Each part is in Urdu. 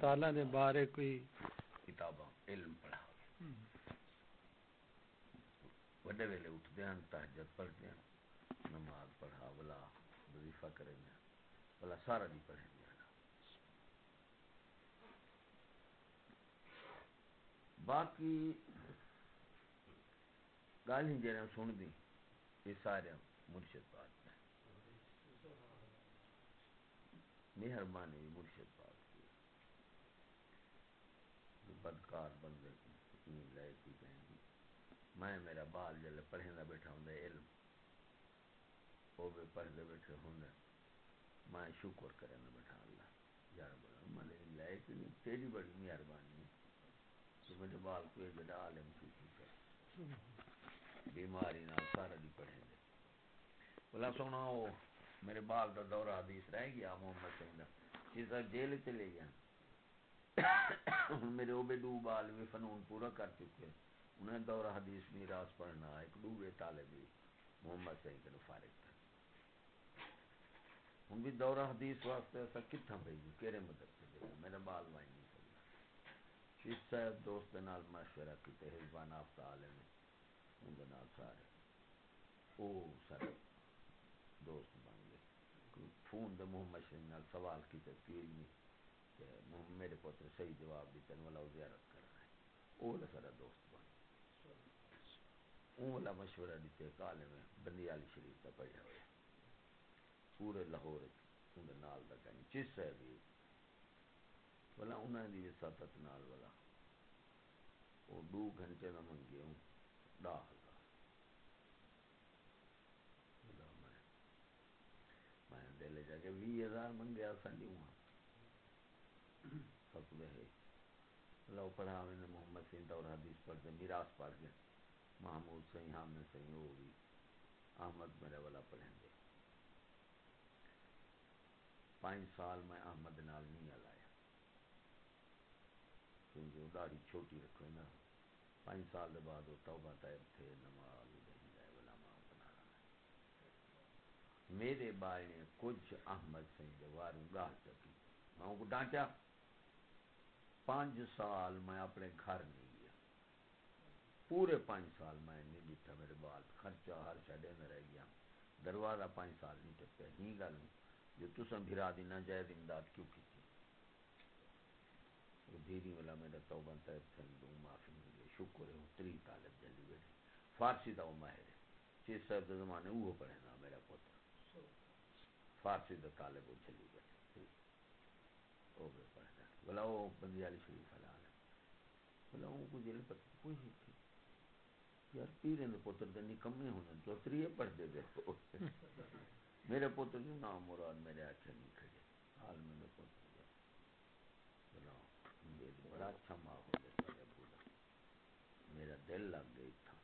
ہسپتالاں دے بارے کوئی کتاباں علم پڑھا وڈے ویلے اٹھتے ہیں تہجد پڑھتے ہیں نماز پڑھا بلا وظیفہ کریں گے بلا سارا نہیں پڑھیں گے باقی گل ہی جی سن دی یہ سارے مرشد پاک مہربانی مرشد پاک۔ بدکار بندے لے کی کہیں میں، میرا بال جل پڑھے دا بیٹھا ہوں علم وہ بھی پڑھتے بیٹھے ہوں میں شکر کرے نہ بیٹھا اللہ۔ یار بولا میں لے کہ نہیں، تیری بڑی مہربانی ہے۔ تو میرے بال کو ایک جڑا عالم کی بیماری نہ سارا دی پڑھے دے۔ بولا سونا وہ میرے بال دا دورہ حدیث رہ گیا، محمد سنگھ دا جس جیل چلے گیا میرے وہ دو بال بھی فنون پورا کر چکے انہیں دورہ حدیث میراث پڑھنا ایک دوے طالب محمد سنگھ کے فارغ تھا ہوں بھی دورہ حدیث واسطے ایسا کتنا پہ جی کہڑے مدد سے دے میرا بال وائی نہیں سکتا شیخ صاحب دوست نال مشورہ کیتے، حزبان آفتا عالم ان سارے۔ او سارے دوست بن گئے۔ فون دے محمد شریف نال سوال کیتے پیر نہیں۔ میرے پوتر صحیح جواب دیتے والا زیارت کرنا ہے۔ وہ سارا دوست بن۔ اون والا مشورہ دیتے کالے میں بندی علی شریف کا پڑھیا ہوا پورے لاہور اندر نال دا کہیں چس ہے بھی۔ والا انہاں دی وساطت نال والا وہ دو گھنٹے نہ منگے ہوں ڈا ہزار۔ میں دل جا کے بھی ہزار منگیا سنڈی ہوں سب ہے۔ لو پڑھا میں نے محمد سین اور حدیث پڑھ کے، میراث پڑھ کے۔ محمود سہی حامد سہی وہ بھی احمد میرے والا پڑھیں گے۔ پانچ سال میں احمد نال نہیں ہلایا کیونکہ وہ داڑھی چھوٹی رکھو نا۔ پانچ سال کے بعد وہ توبہ طیب تھے، نماز نہیں گئے بلا ماں بنا رہا میرے بھائی کچھ احمد سنگھ کے واروں گاہ چکی۔ میں ان کو ڈانٹا پانچ سال میں اپنے گھر نہیں گیا۔ پورے پانچ سال میں نہیں بیٹھا میرے بال۔ خرچہ ہر شڈے میں رہ گیا۔ دروازہ پانچ سال نہیں ٹپیا۔ ہی گل جو تسا بھرا دی نہ جائے امداد کیوں کی دیدی والا میرا توبہ طیب تھن دوں معافی مل گئی شکر ہے۔ وہ تری طالب جلدی بیٹھے فارسی دا وہ ماہر ہے۔ چھ صاحب زمانے وہ پڑھے نا میرا پوتر فارسی دا طالب وہ چلی گئے وہ بھی پڑھتا بلا وہ بندی علی شریف والا بلا وہ کو جیل پر کوئی نہیں تھی. یار پیرے نے پتر دے نکمے ہونے جو تریے پڑھ دے دے۔ میرے پتر جو نام مراد میرے اچھے نہیں کھڑے۔ حال میں نے پتر دے بلا یہ بڑا اچھا ماحول ہے میرے بولا۔ میرا دل لگ گئی تھا۔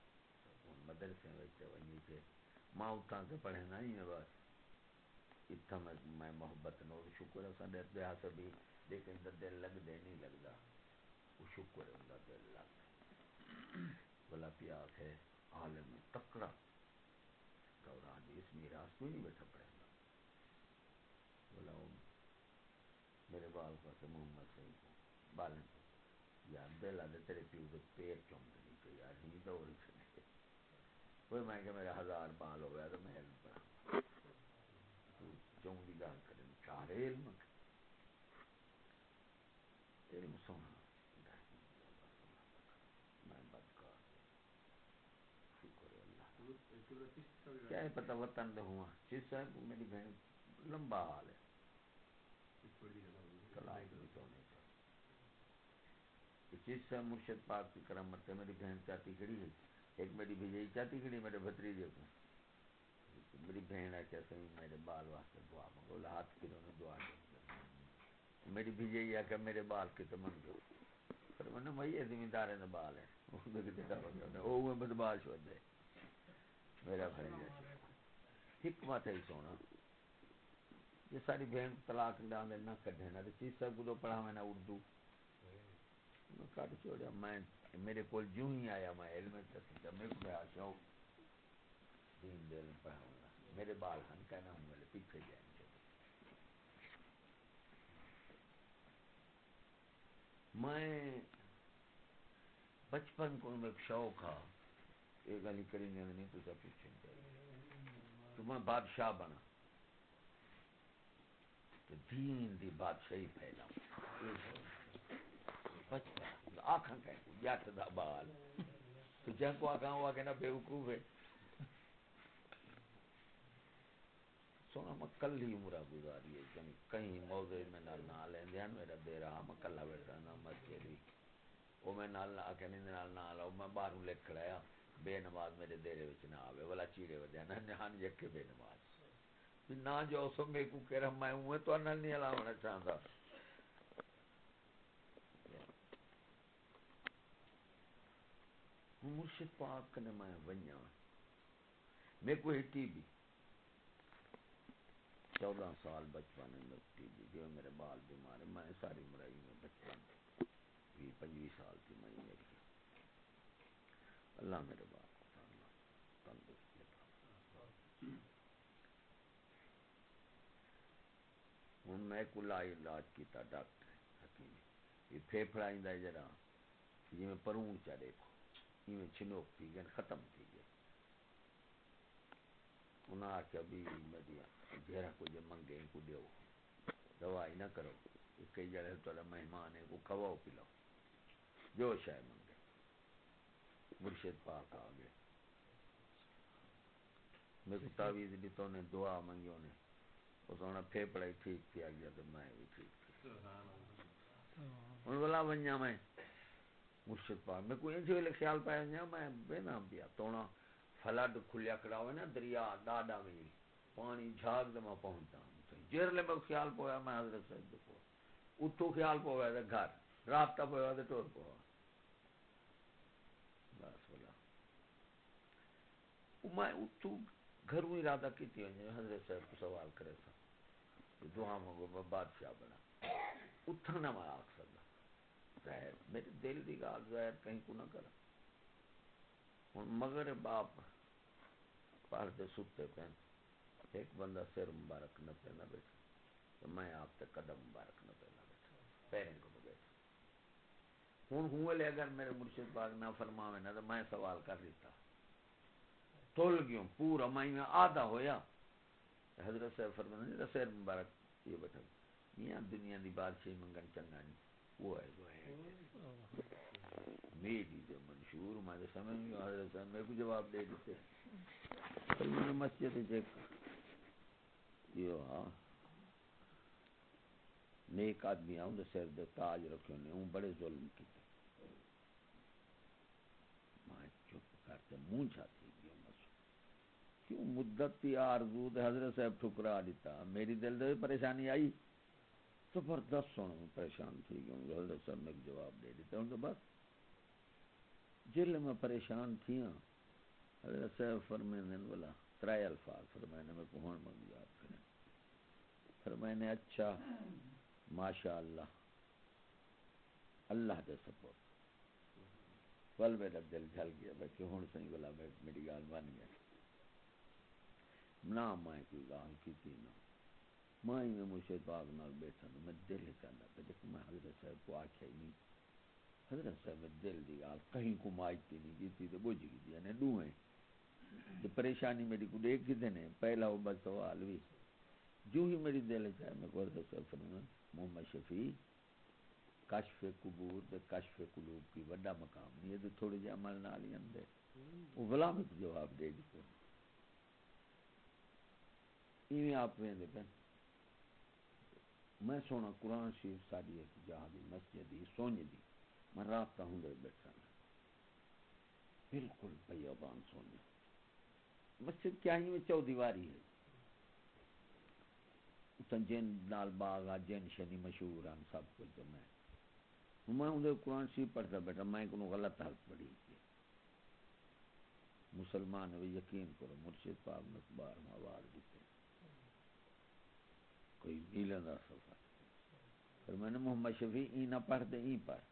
مدرسے میں ونی پہ ماں اتھا سے پڑھنا ہی ہے بس۔ اتنا میں محبت نو شکر ہے سن دے ہاں بھی لیکن دا دل لگ دے نہیں لگدا۔ وہ شکر ہے دا دل لگ۔ بلا پیا ہے، عالم تکڑا۔ دوران جی، اس میراث کوئی نہیں بیٹھا پڑے گا بولا وہ میرے بال کو سے محمد سے کو بالن یار، دل آدھے تیرے پیو دے پیر چونک نہیں تو یار، ہی دور چلے۔ کوئی میں کہ میرا ہزار بال ہو گیا تو میں علم پڑھا چون کی گل کریں چار علم علم سونا میں بدکار شکر اللہ کیا ہے پتہ وطن دے ہوا جس صاحب میری بہن لمبا حال ہے طلاق بھی تو نہیں چیز سے مرشد پاک کی کرامت ہے میری بہن چاہتی کھڑی ہے ایک میری بھیجائی چاہتی کھڑی میرے بھتری بھتریجے کو میری بہن ہے کیسے میرے بال واسطے دعا منگو ہاتھ کنوں نے دعا دیں میری بھی یہی ہے کہ میرے بال کی تو منگو پر میں نے یہ زمیندار نے بال ہے وہ بدماش ہو جائے۔ میرا بھائی ہے۔ حکمت ہے سونا۔ یہ ساری بہن طلاق ڈالے نہ کڈے، نہ چیز سب کو پڑھا میں نہ اردو۔ کٹ چھوڑیا میں، میرے کو جو ہی آیا، میں علم تک میرے کو شوق دین دل پڑھاؤں۔ میرے بال ہن، کہنا ہوں میرے پیچھے جائیں گے۔ میں بچپن کو ایک شوق تھا یہ گل کری نہیں تو پوچھیں تو میں بادشاہ بنا۔ تو دین دی بادشاہی پھیلا بچپن، آنکھاں کہ جٹ دا بال۔ تو جن کو آنکھاں ہوا کہ نا بے وقوف ہے۔ سونا میں کل ہی عمرہ گزاری ہے یعنی کہیں موضوع میں نال نہ لیندے ہیں، میرا دے رہا، میں کلا بیٹھا نا مسجد ہی وہ میں نال نہ آکے نہیں، نال نہ آلا میں باہروں لکھ کھڑایا بے نماز میرے دیرے وچ نہ آوے والا چیرے ودیا نا نہان یکے بے نماز۔ نہ جو سو میں کو کہہ رہا میں ہوں تو نال نہیں علا ہونا چاہتا مرشد پاک نے میں ونیا۔ میں کو ہٹی بھی۔ چودہ سال بچپن ٹی بی جو میرے بال بیمار میں ساری مرائی میں بچپن بھی پنجی سال تھی میں میری اللہ میرے بال تندرست ہوں میں کلا علاج کیتا، ڈاکٹر حکیم یہ پھیپڑا جرا جی میں پرون چا دیکھو یہ چھنوک تھی گئے ختم تھی گئے انہاں آخیا بھی میری جہرا کچھ منگے کو دیو۔ دوائی نہ کرو کئی جڑے تھوڑا مہمان ہے کو کھواؤ پلاؤ۔ جو شاید منگے۔ مرشد پاک آ گئے۔ میں کو تعویذ بھی تو نے، دعا منگی نے۔ اس نے پھیپڑا ہی ٹھیک تھی آ گیا تو میں بھی ٹھیک تھی۔ ہوں بلا ونجا میں، مرشد پاک۔ میں کوئی انجھے خیال پایا، میں بے نام پیا تونا فلڈ کھلیا کھڑا ہوئے نا، دریا، ڈاڈا میں، پانی جھاگ دے میں پہنچتا ہوں۔ جیر لے میں خیال پویا، میں حضرت صاحب دے پویا اتھو خیال پویا دے، گھر۔ رابطہ پویا دے، ٹور پویا۔ بس بولا میں اتھو گھروں ارادہ کی تھی حضرت صاحب کو سوال کرے تھا۔ دعا مانگو، میں بادشاہ بنا۔ اتھا نہ میں آکھ سکتا ظاہر میرے دل دی گال ظاہر کہیں کو نہ کرا۔ مگر باپ پار دے ستے پہن ایک بندہ سر مبارک نہ پہنا بیٹھا تو میں آپ تے قدم مبارک نہ پہنا بیٹھا پیرن کو بیٹھا ہوں ہوں لے اگر میرے مرشد باغ نہ فرماوے نہ تو میں سوال کر دیتا تول گیوں پورا میں آدھا ہویا۔ حضرت صاحب فرمانا نہیں سر مبارک یہ بیٹھا۔ میاں دنیا دی بادشاہی منگن چنگا نہیں۔ وہ ہے جو ہے میری جو منشور، میں سمجھ میں حضرت صاحب میرے کو جواب دے دیتے۔ مسجد چیک ہاں۔ نیک آدمی آؤں سر دے تاج رکھے نے ہوں بڑے ظلم کیتے۔ میں چپ کرتے منہ چھاتی گیا کیوں مدت تھی آرزو حضرت صاحب ٹھکرا دیتا؟ میری دل دے پریشانی آئی۔ زبردست سن پریشان تھی گیا حضرت صاحب نے جواب دے دیتا ہوں تو بس۔ جل میں پریشان تھی ہاں حضرت صاحب فرمائنے والا ترائے الفاظ فرمائنے میں کو ہون منگ یاد کریں۔ فرمائنے اچھا ماشاء اللہ اللہ دے سپورٹ۔ ول میرا دل جھل گیا، میں کہ ہوں سہی والا میں، میری گال بن گیا۔ نہ میں کوئی گال کی تھی نہ۔ میں میں مجھے باغ نال بیٹھا میں دل چاہتا پہ دیکھ میں حضرت صاحب کو آکھیا ہی نہیں۔ حضرت صاحب میں دل دی گال کہیں کو ماجتی نہیں کیتی تو بجھ گئی یعنی دوہیں تو پریشانی میری کو دیکھ کتے نے، پہلا وہ بس سوال بھی جو ہی میری دل چاہے، میں کو حضرت صاحب فرمان محمد شفیع، کشف قبور دے کشف قلوب کی وڈا مقام نہیں ہے تو تھوڑے جے عمل نہ لی اندے وہ غلام جواب دے دیتے ایویں آپ میں دے پہن میں سونا قرآن شریف ساری ایک جہاں دی مسجد دی سونی دی۔ میں رابطہ ہوں دے بیٹھا بالکل بیابان سونے۔ مسجد کیا ہی میں چو دیواری ہے۔ اتن جن نال باغ جن شنی مشہور ہیں سب کچھ تو میں۔ میں اندر قرآن شریف پڑھتا بیٹھا، میں کو غلط حرف پڑھی۔ مسلمان بھی یقین کرو، مرشد پاک میں بار میں آواز دیتے کوئی میلہ دا سفر پھر میں نے محمد شفیع ای نہ پڑھ دے ای پڑھ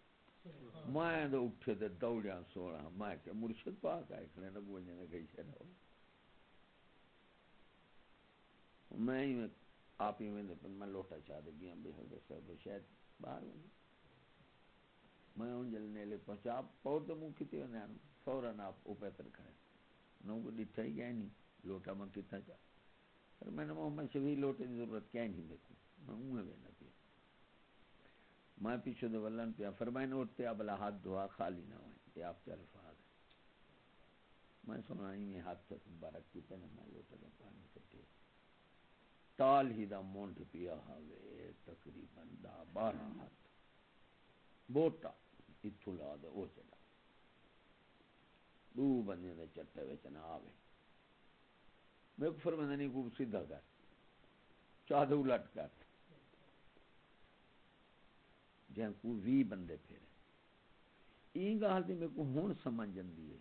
میں تو اٹھے تے دوڑیا سونا میں کہ مرشد پاک آئے کھڑے نہ بوجھنے نے کہیں سے نہ میں ہی آپ ہی میں میں لوٹا چاہ دے گیا بے حضرت صاحب شاید باہر ہوں میں ہوں جلنے لے پہنچا آپ پور تو منہ کتے ہونے آنو فوراً آپ اوپر تر کھڑے نو کو ڈٹھا ہی گیا نہیں لوٹا میں کتا جا پر میں نے محمد شبیر لوٹے دی ضرورت کیا نہیں دیکھوں۔ میں ہوں ہے نہ پیا۔ میں پیچھے دے ولن پیا۔ فرمائے نوٹتے ابلا ہاتھ دعا خالی نہ ہوئے۔ یہ آپ کے الفاظ ہے میں سنا ہی میں ہاتھ سے مبارک کی پہنے میں لوٹے دے پانی سے سٹے تال ہی دا مونٹ پیا ہوئے، تقریباً دا بارہ ہاتھ۔ بوٹا اتھو لا دے، او چڑا دو بندے دے چٹے وچ نہ آوے۔ میں کو فرمایا نہیں کو سیدھا کر۔ چاہ دے الٹ کر۔ جہاں کو وی بندے پھیرے۔ این گال دی میں کو ہون سمجھ جندی ہے۔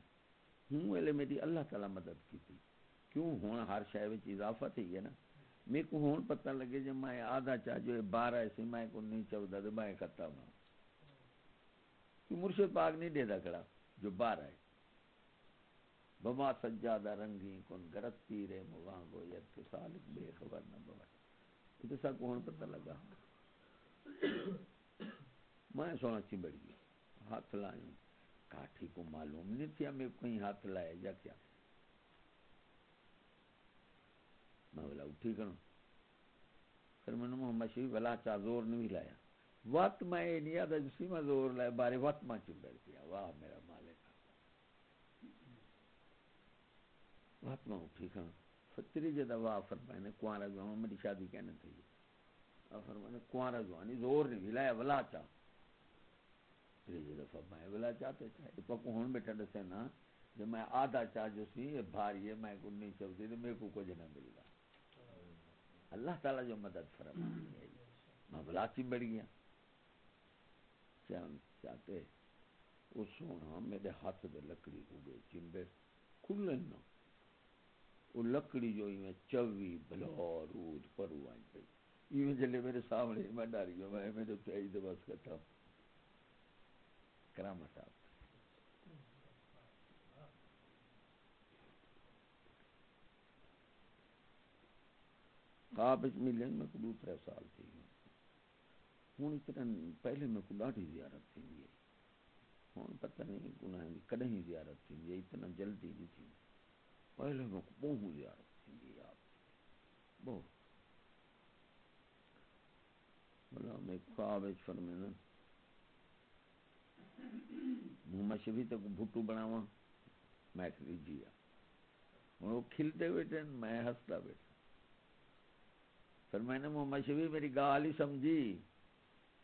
ہوں ویلے میری اللہ تعالی مدد کی تھی کیوں؟ ہون ہر شے وچ اضافت ہی ہے نا۔ میں کو ہون پتہ لگے جب میں آدھا چاہ جو بارہ سی میں کو نہیں چاہتا تو میں کرتا ہوں کہ مرشد پاک نہیں دے دا کڑا جو بارہ ہے۔ بما سجادہ رنگی کن گرت پیرے موانگو ید کے سالک بے خبر نہ بوائے یہ تو سب کو پتہ لگا۔ میں سونا چی بڑی ہاتھ لائیں۔ کاٹھی کو معلوم نہیں تھی ہمیں کہیں ہاتھ لائے جا کیا۔ میں بولا، اٹھی کروں۔ پھر میں نے محمد شریف، بلا چا زور نہیں لایا وقت میں یہ نہیں آتا جسی میں زور لائے، بارے وقت میں چپ بیٹھ گیا واہ میرا مالک وقت میں اٹھی کروں فتری جی جدا واہ فرمائے نے کوارا جو میری شادی کہنے تھی فرمائے نے کوارا جو نہیں زور نہیں لایا بلا چا تیجی دفعہ میں بلا چاہتے چاہے۔ پکو ہون بیٹھا دسے نا، جب میں آدھا چاہ جو سی، یہ بھاری ہے، میں کو نہیں چاہتی تو میرے کو کچھ نہ مل گا۔ اللہ تعالیٰ جو مدد فرما میں بلا چی بڑھ گیا۔ چاہتے، وہ سونا میرے ہاتھ دے لکڑی کو گئے چمبے کھلن نہ۔ وہ لکڑی جو ہی میں چوی، بلور رود پرو آئی پہ یہ جلے میرے سامنے، میں ڈاری گیا، میں میں تو پیائی دے بس کرتا ہوں کرامت آپ۔ خواب ملن میں کو دوسرے سال تھی ہوں اتنا پہلے میں کو ڈاٹھی زیارت تھی ہوں پتہ نہیں گناہ کدیں زیارت تھی یہ اتنا جلدی نہیں تھی پہلے میں بہت زیارت بہت بلا میں خواب فرمینا محمد شفیع تک بھٹو بناوا میں جیا وہ کھلتے بیٹھے میں ہستا بیٹھا پھر میں نے محمد شفیع میری گال ہی سمجھی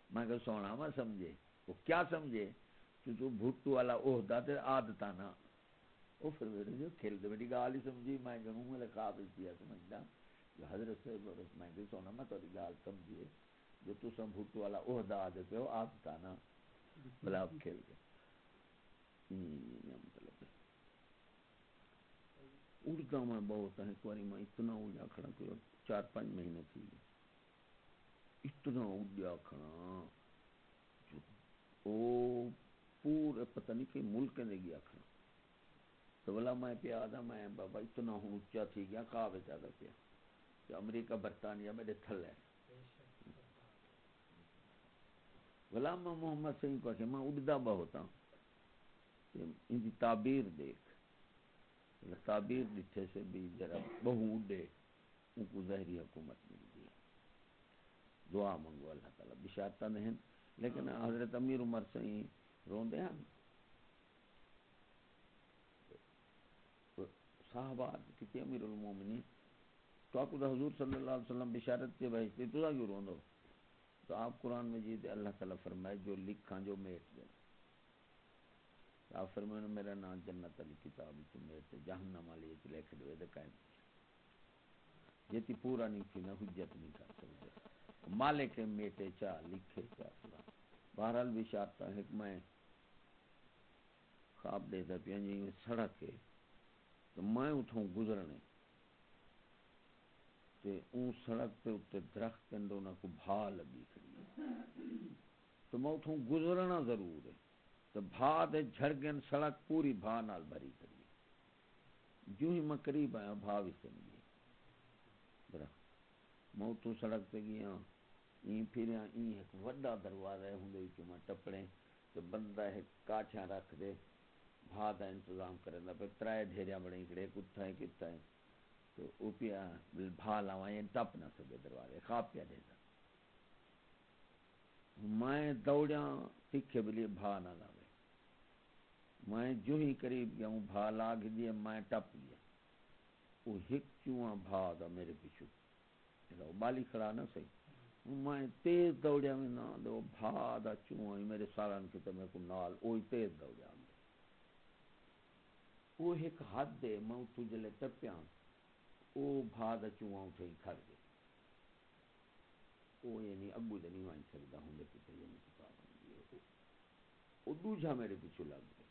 میں کہ سونا میں سمجھے وہ کیا سمجھے کہ تو بھٹو والا عہدہ تے عادتا نا وہ پھر میرے جو کھلتے میری گال ہی سمجھی، میں کہ ہوں میرے خواب کیا سمجھتا حضرت سے برس میں کہ سونا، میں تیری گال سمجھیے۔ جو تو سم بھٹو والا عہدہ عادت ہو عادتا نا۔ بلاب کھیل گئے یہ مطلب ہے اڑتا میں بہت ہے ایک باری میں اتنا اڑیا کھڑا کوئی چار پانچ مہینے تھی۔ اتنا اڑیا کھڑا جو او پورے پتہ نہیں کہ ملک نے گیا کھڑا۔ تو بلا میں پیا آدھا میں بابا اتنا ہوں اچھا تھی گیا کعب زیادہ پیا؟ کہ امریکہ برطانیہ میرے تھل ہے غلام محمد سے کو کہ میں اڑدا بہت ہوں۔ ان کی تعبیر دیکھ۔ تعبیر دٹھے سے بھی ذرا بہو اڈے ان کو ظاہری حکومت مل گئی۔ دعا منگو اللہ تعالیٰ بشارتا نہیں لیکن حضرت امیر عمر سے ہی روندے ہیں۔ صحابہ کسی امیر المومنین. تو آپ کو حضور صلی اللہ علیہ وسلم بشارت کے بھیجتے تو کیوں روندو؟ تو آپ قرآن مجید اللہ تعالیٰ فرمائے، جو لکھاں، جو میٹ دے۔ آپ فرمائے، میرا نام جنت علی کتاب چ میٹ جہنم علی چ لکھ دے تے قائم یہ تی پورا نہیں تھی نہ حجت نہیں کر سکتے مالک میٹے چا لکھے چا بہرحال بھی شارتا خواب دے پیا جی سڑک ہے۔ تو میں اتوں گزرنے۔ تے اون سڑک تے اتنے درخت اندر انہاں کو بھا لگی کھڑی تو میں اتوں گزرنا ضرور ہے۔ تو بھا دے جھڑگن سڑک پوری بھا نال بھری کھڑی جو ہی میں قریب آیا، بھا بھی سن گئی درخت۔ میں اتوں سڑک تے گیا۔ این پھر این ایک وڈا دروازہ ہے ہوں دے کہ میں ٹپڑے تو بندہ ہے کاٹھیاں رکھ دے۔ بھا دا انتظام کرے دا پھر ترائے ڈھیریاں بڑی کڑے کتا ہے کتا ہے تو او پیا بھا لاواں یعنی یہ ٹپ نہ سکے دروازے، خواب پیا دے دا۔ میں دوڑیاں، تکھے بلی بھا نہ لاوے۔ میں جو ہی قریب گیا ہوں، بھا لاگ دیے میں ٹپ گیا۔ وہ ہک چواں بھا دا میرے پیچھو۔ بالی کھڑا نہ صحیح میں تیز دوڑیا میں نہ دو بھا دا چواں میرے سالان کی تو میں کو نال اوہی تیز دوڑیا وہ ایک حد دے میں اتو جلے ٹپیاں، او بھا دا چواں اٹھے ہی کھڑ گئے او یعنی ابو دے نہیں وائن سکتا ہوں دے پیتے یعنی کتاب ہوں او دوجہ میرے پیچھو لگ گئے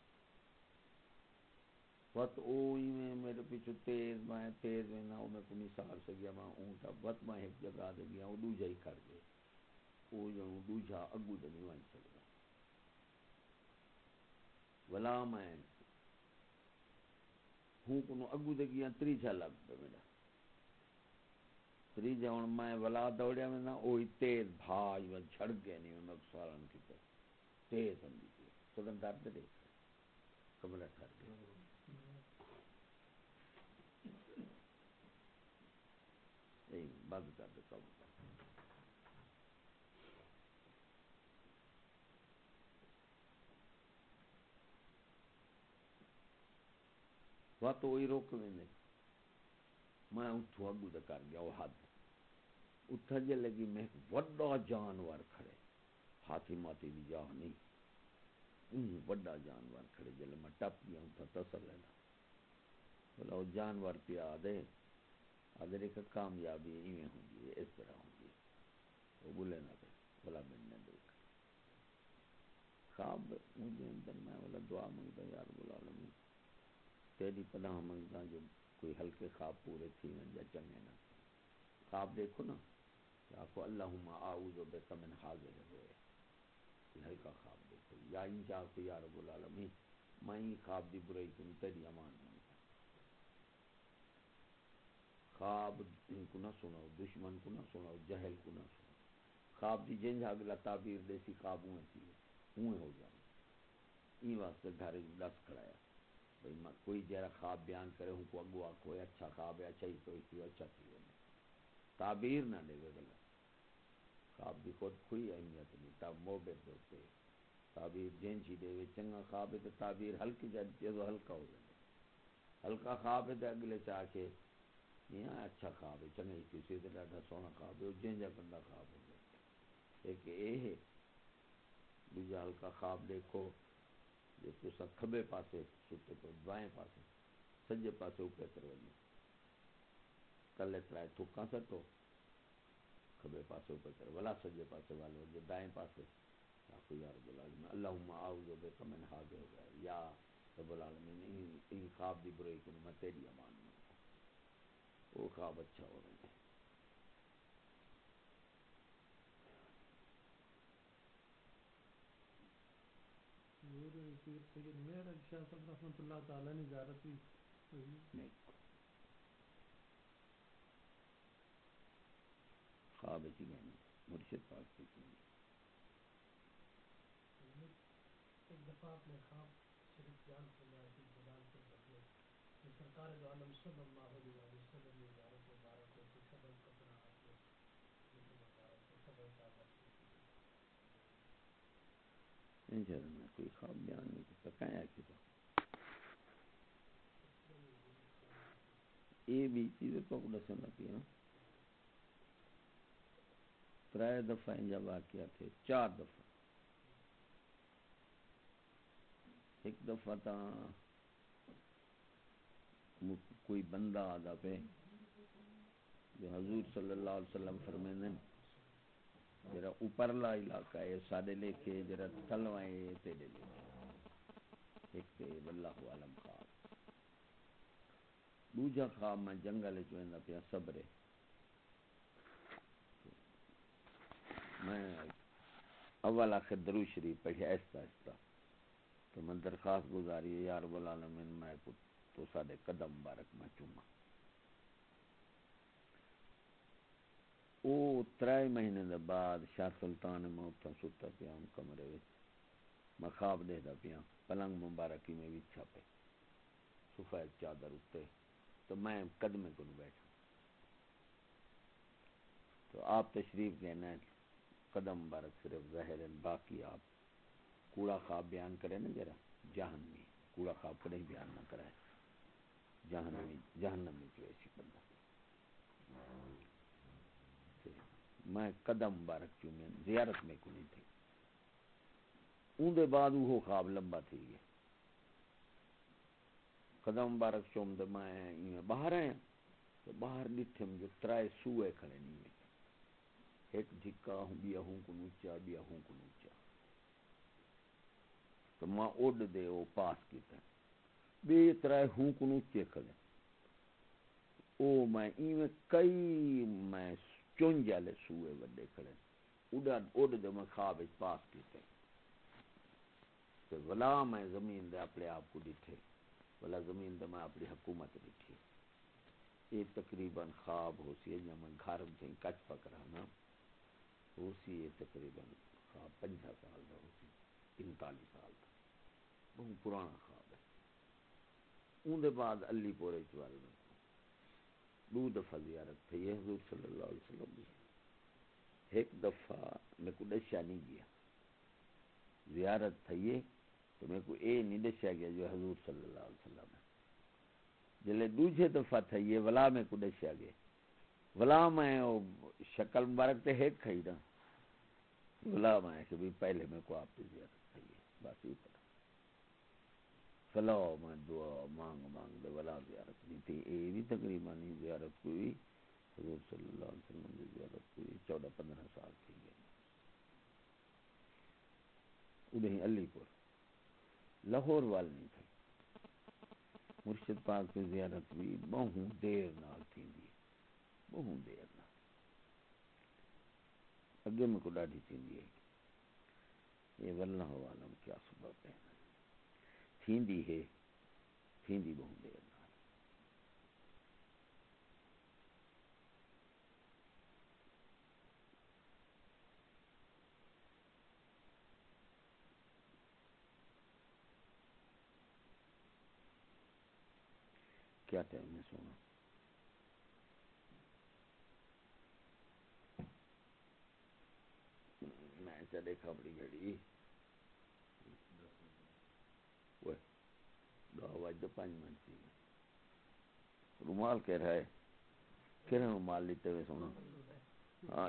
وقت اوئی میں، میرے پیچھو تیز میں تیز میں نہ میں کو مثال سے گیا، میں اونٹا وقت میں ایک جگہ دے گیا وہ دوجہ ہی کھڑ گئے وہ جو دوجہ اگو دے نہیں ہوں کنو اگو دے گیا تریجہ لگ پہ میرا۔ تریجہ ہوں میں ولا دوڑیا میں نہ اوہی تیز بھاج میں جھڑ گئے نہیں میں سوالان کی تو تیز ہم دی تو ڈر دے کمرہ ٹھر گئے بند کر دیتا ہوں وہ تو وہی روک میں میں اتو اگو دے کر گیا وہ حد اتھا جے لگی میں وڈا جانور کھڑے ہاتھی ماتی دی جاہ نہیں اون وڈا جانور کھڑے جلے میں ٹپ گیا اتھا تسر لینا بولا وہ جانور پیا دے اگر ایک کامیابی ایویں ہوں گی اس طرح ہوں گی وہ بولے نہ پہ بلا میں نے دیکھ خواب مجھے اندر میں بولا دعا منگتا یار بلا لمی تیری پناہ منگتا جو کوئی ہلکے خواب پورے تھی میں جا چنگے نہ۔ خواب دیکھو نا کہ آپ کو اللہم آعوذ بک من حاضر ہوئے۔ ہلکا خواب دیکھو۔ یا انجا کو یا رب العالمین، میں ہی خواب دی برائی کنی تیری امان میں خواب ان کو نہ سنو، دشمن کو نہ سنو، جہل کو نہ سنو۔ خواب دی جنج اگلا تعبیر دیسی خواب ہوئے تھی ہوئے ہو جائیں این واسطے گھر دس کھڑایا بھئی کوئی جہرا خواب بیان کرے ہوں کو اگو آکھو اچھا خواب ہے اچھا ہی تو ہی اچھا تھی تعبیر نہ دے گا گلا۔ خواب دی خود کوئی اہمیت نہیں تب موبے دوتے تعبیر جنج ہی دے، چنگا خواب ہے تو تعبیر ہلکی جائے تو ہلکا ہو جائے ہلکا خواب ہے تو اگلے چاہ کے یہاں اچھا خواب ہے چنگی کسی سے ڈاٹا سونا خواب ہے جن جا بندہ خواب ہو گیا ایک اے ہے، دوجا ہلکا خواب دیکھو۔ جو تسا کھبے پاسے ستے تو دوائیں پاسے، سجے پاسے اوپر کروائیے کلے ترائے تھکا سٹو کھبے پاسے اوپر کرو ولا سجے پاسے والے جو دائیں پاسے۔ آخو یا رب العالمین، اللہم آعوذ بک من حاضر ہو گئے یا رب العالمین ان خواب دی برائی کو میں تیری امان میں وہ خواب اچھا ہو رہا ہے خواب اچھی گئے مرشد پاک سے کی ایک دفعہ اپنے خواب شریف بیان فرمایا کہ جلال سے بدلے سرکار دو عالم صلی اللہ علیہ وسلم نے زیارت مبارک کو تو سبب کپڑا آتے جسے مبارک کو سبب دعوت نہیں جب میں کوئی خواب بیان نہیں کرتا، کہیں ہے کتا یہ بھی چیزیں تو اپنا سنتی ہیں ترائے دفعہ جب واقعہ تھے، چار دفعہ۔ ایک دفعہ تا کوئی بندہ آدھا پہ، جو حضور صلی اللہ علیہ وسلم فرمینے جرا اوپرلا علاقہ ہے، سادے لے کے جرا تلوائیں تیرے لے ایک تے واللہ عالم خواب دوجا خواب میں جنگل چوئندہ پیا صبرے میں اول آخر درو شریف پڑھے ایستا ایستا تو میں درخواست گزاری ہے یا رب میں تو سارے قدم مبارک میں چوما او ترائے مہینے دے بعد شاہ سلطان موتا ستا پیا ہوں کمرے وچ۔ میں خواب دیکھتا پیا، پلنگ مبارکی میں بھی چھپے سفید چادر اتنے تو میں قدمے کو بیٹھا۔ تو آپ تشریف لینا قدم مبارک صرف ظاہر باقی آپ کوڑا خواب بیان کرے نا ذرا۔ جہنمی، کوڑا خواب کدی بیان نہ کرائے۔ جہنمی جہنمی جو ایسی بندہ۔ میں قدم مبارک چوں زیارت میں کو نہیں تھی؟ اون دے بعد وہ خواب لمبا تھی گیا۔ قدم مبارک چوم دے میں باہر آیا۔ تو باہر ڈٹھے مجھے ترائے سوئے کھڑے نہیں میں ایک جھکا ہوں، بیا ہوں کو نوچا بیا ہوں کو نوچا تو ماں اڈ دے او پاس کیتا۔ ہے بے ترائے ہوں کو نوچے کھڑے۔ او میں ایویں کئی میں چون جالے سوئے وڈے کھڑے اڈا اڈ دے میں خواب اچ پاس کیتے تے ولا میں زمین دے اپنے آپ کو ڈٹھے ولا زمین دے میں اپنی حکومت ڈٹھی یہ تقریباً خواب ہو سی یا میں گھر میں کچ پکڑا نا، ہو سی یہ تقریباً خواب پنجا سال دا ہو سی پنتالی سال دا۔ بہت پرانا خواب ہے۔ اون دے بعد علی پورے چوال میں۔ دو دفعہ زیارت تھی حضور صلی اللہ علیہ وسلم دی ایک دفعہ میں کو دشیا نہیں گیا زیارت تھی تو میں کو اے نہیں دشیا گیا جو حضور صلی اللہ علیہ وسلم ہے۔ جلے دوسرے دفعہ تھی یہ، ولا میں کو دشیا گیا ولا میں شکل مبارک تے ایک کھائی نا ولا میں کہ بھی پہلے میں کو آپ کی زیارت تھی باقی پر فلاو میں دعا مانگ مانگ دے، ولا زیارت نہیں تھی۔ اے بھی تقریباً زیارت کوئی، حضور صلی اللہ علیہ وسلم کی زیارت کوئی چودہ پندرہ سال تھی گئی۔ ادھیں علی پور۔ لاہور وال نہیں تھی مرشد پاک کی زیارت بھی بہت دیر نال تھی دی بہت دیر نال۔ اگے میں کو ڈاڈی تھی دی یہ واللہ عالم کیا سبب ہے۔ تھیندی ہے تھیندی بہت دیر نال کیا ٹائم ہے سونا؟ میں چلے کھبڑی گھڑی۔ دو پانچ منٹ تھی رومال کہہ رہا ہے کہہ رہا رومال لیتے ہوئے سونا۔ ہاں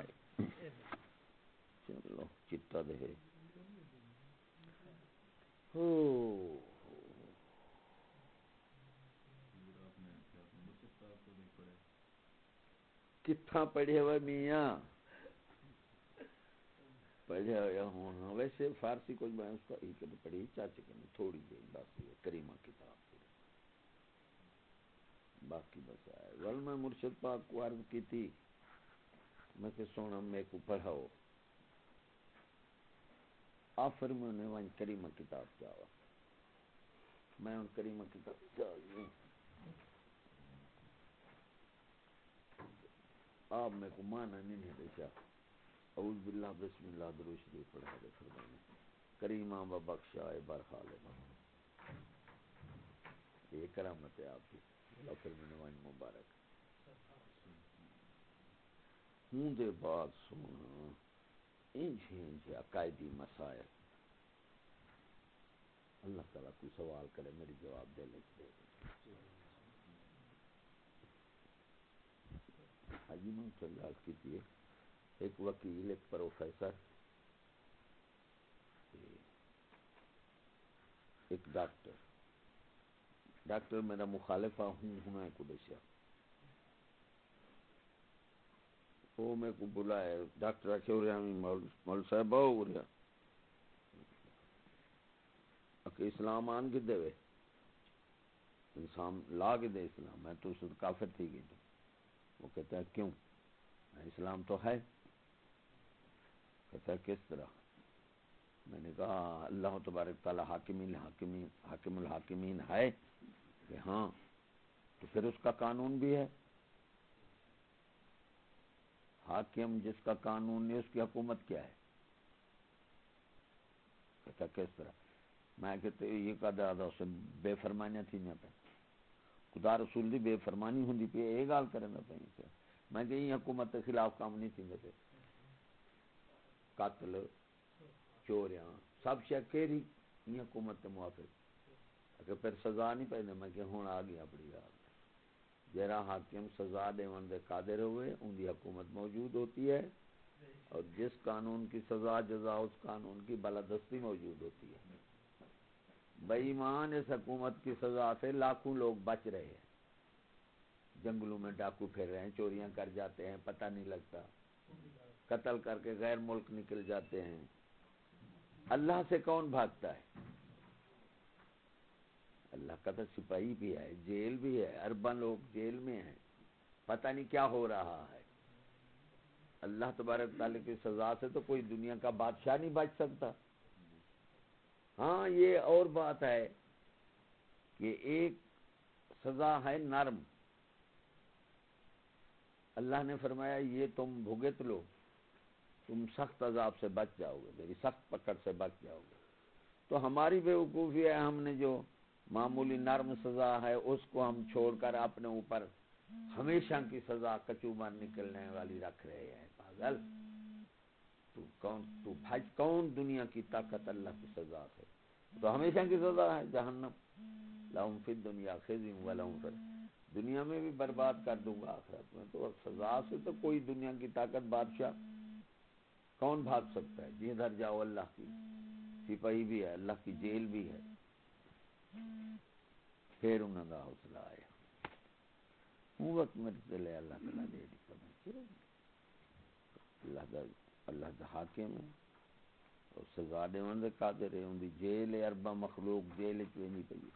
چلو چٹا دے۔ ہو۔ کتنا پڑھے ہوئے میاں؟ پڑھے ہوئے ہوں ویسے فارسی کچھ میں اس کا ہی کبھی پڑھی۔ چاچے کے تھوڑی دیر بس کریمہ کتاب باقی بس آئے ول میں مرشد پاک کو عرض کی تھی میں کہ سونا میں کو پڑھاؤ۔ آخر میں انہیں وہاں کریمہ کتاب چاہا میں ان کریمہ کتاب چاہا آپ میں کو مانا نہیں ہے دیکھا اعوذ باللہ، بسم اللہ درو شریف پڑھا دے فرمانے کریمہ و بخشا اے برحال یہ کرامت ہے آپ کی۔ پھر میں نوان مبارک۔ ہوں دے بعد سونا انج انج عقائدی مسائل۔ اللہ تعالیٰ کوئی سوال کرے، میری جواب دے لے۔ دے حاجی، میں چل کی تھی ایک وکیل، ایک پروفیسر، ایک ڈاکٹر۔ ڈاکٹر میرا مخالفہ ہوں ہوں کو دسیا وہ میں کو بلایا ڈاکٹر آخر ہو رہا ہمیں مول صاحب ہو رہا کہ اسلام آن کے دے انسان لا کے دے اسلام۔ میں تو اس کافر تھی گئی وہ کہتا ہے، کیوں؟ اسلام تو ہے۔ کہتا ہے، کس طرح؟ میں نے کہا، اللہ تبارک تعالیٰ حاکمین حاکمین، حاکم الحاکمین ہے کہ ہاں تو پھر اس کا قانون بھی ہے۔ حاکم جس کا قانون نہیں اس کی حکومت کیا ہے؟ اچھا کس طرح؟ میں کہتے یہ کہا دا اس بے فرمانیاں تھی نہ پہ خدا رسول دی بے فرمانی ہوندی پہ یہ گال کرنا پہ میں کہ یہ حکومت کے خلاف کام نہیں تھی پہ قتل، چوریاں، سب شے کیری یہ حکومت موافق۔ اگر پھر سزا نہیں پہنے میں کہ ہوں آ گیا بڑی یاد جرا حاکم سزا دے دے قادر ہوئے ان کی حکومت موجود ہوتی ہے۔ اور جس قانون کی سزا، جزا، اس قانون کی بالادستی موجود ہوتی ہے۔ بےمان اس حکومت کی سزا سے لاکھوں لوگ بچ رہے ہیں۔ جنگلوں میں ڈاکو پھر رہے ہیں، چوریاں کر جاتے ہیں، پتہ نہیں لگتا۔ قتل کر کے غیر ملک نکل جاتے ہیں۔ اللہ سے کون بھاگتا ہے؟ اللہ کا تو سپاہی بھی ہے، جیل بھی ہے اربن لوگ جیل میں ہیں۔ پتہ نہیں کیا ہو رہا ہے۔ اللہ تبارک تعالیٰ کی سزا سے تو کوئی دنیا کا بادشاہ نہیں بچ سکتا۔ ہاں یہ اور بات ہے کہ ایک سزا ہے نرم۔ اللہ نے فرمایا، یہ تم بھگت لو۔ تم سخت عذاب سے بچ جاؤ گے، میری سخت پکڑ سے بچ جاؤ گے۔ تو ہماری بے وقوفی ہے، ہم نے جو معمولی نرم سزا ہے، اس کو ہم چھوڑ کر اپنے اوپر ہمیشہ کی سزا کچوبر نکلنے والی رکھ رہے ہیں۔ پاگل، تو کون، تو بھائی کون دنیا کی طاقت اللہ کی سزا سے؟ تو ہمیشہ کی سزا ہے، جہنم۔ لہم فی دنیا خزیم و لہم فی دنیا میں بھی برباد کر دوں گا، آخرت میں تو سزا سے تو کوئی دنیا کی طاقت بادشاہ کون بھاگ سکتا ہے؟ جی جدھر جاؤ، اللہ کی سپاہی بھی ہے، اللہ کی جیل بھی ہے۔ پھر انہوں کا حوصلہ آیا۔ ہوں وقت میرے دلے اللہ تعالیٰ دے دی اللہ دا اللہ دا حاکم ہے۔ اور سزا دے من دے قادر ہے۔ ان دی جیل اربا مخلوق جیل چوینی پئی